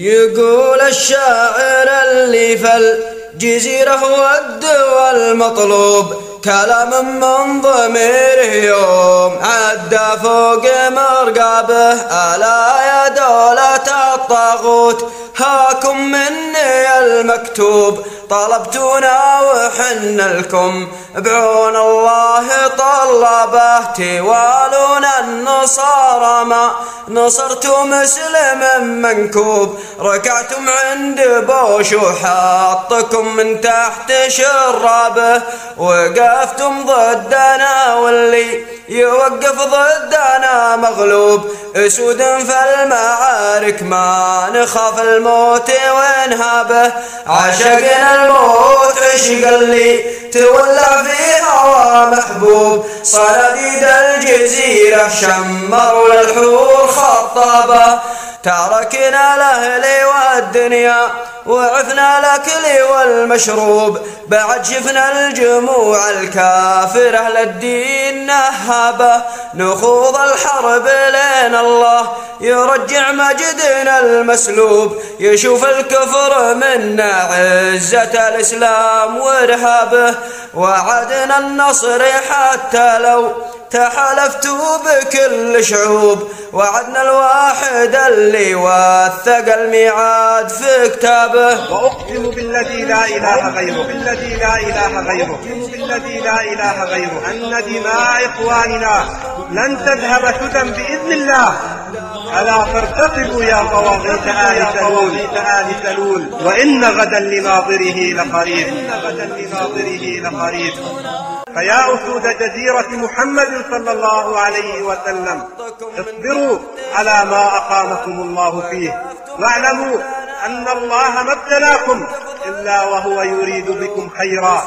يقول الشاعر اللي فالجزيرة هو الدواء المطلوب كلام من ضميره يوم. عدى فوق مرقبه ألا يا دولة الطاغوت؟ هاكم مني المكتوب طلبتونا وحن لكم. بعون الله طلبه توالون النصارى ما نصرت مسلم منكوب ركعتم عند بوش وحطكم من تحت شرابه وقفتم ضدنا واللي يوقف ضدنا مغلوب. أسود في المعارك ما نخاف الموت وانهابه. عشقنا الموت اللي تولع في هوى محبوب. صناديد الجزيرة شمر للحور خطابه تركنا الأهل والدنيا. وعفنا الأكل والمشروب بعد شفنا الجموع الكافرة للدين نهابة نخوض الحرب لين الله. يرجع مجدنا المسلوب يشوف الكفر منا عزة الإسلام ورهابه وعدنا النصر حتى لو تحالفت بكل شعوب. وعدنا الواحد اللي وثق الميعاد في كتابه. وأقسم بالذي لا إله غيره بالذي لا إله غيره بالذي لا إله غيره أن دماء إخواننا لن تذهب سدى بإذن الله. ألا فارتقبوا يا طواغيت آل سلول. آل سلول وإن غدا لناظره لقريب. إن غدا لناظره لقريب. فيا أسود جزيرة محمد صلى الله عليه وسلم اصبروا على ما أقامكم الله فيه. واعلموا أن الله ما ابتلاكم إلا وهو يريد بكم خيرا.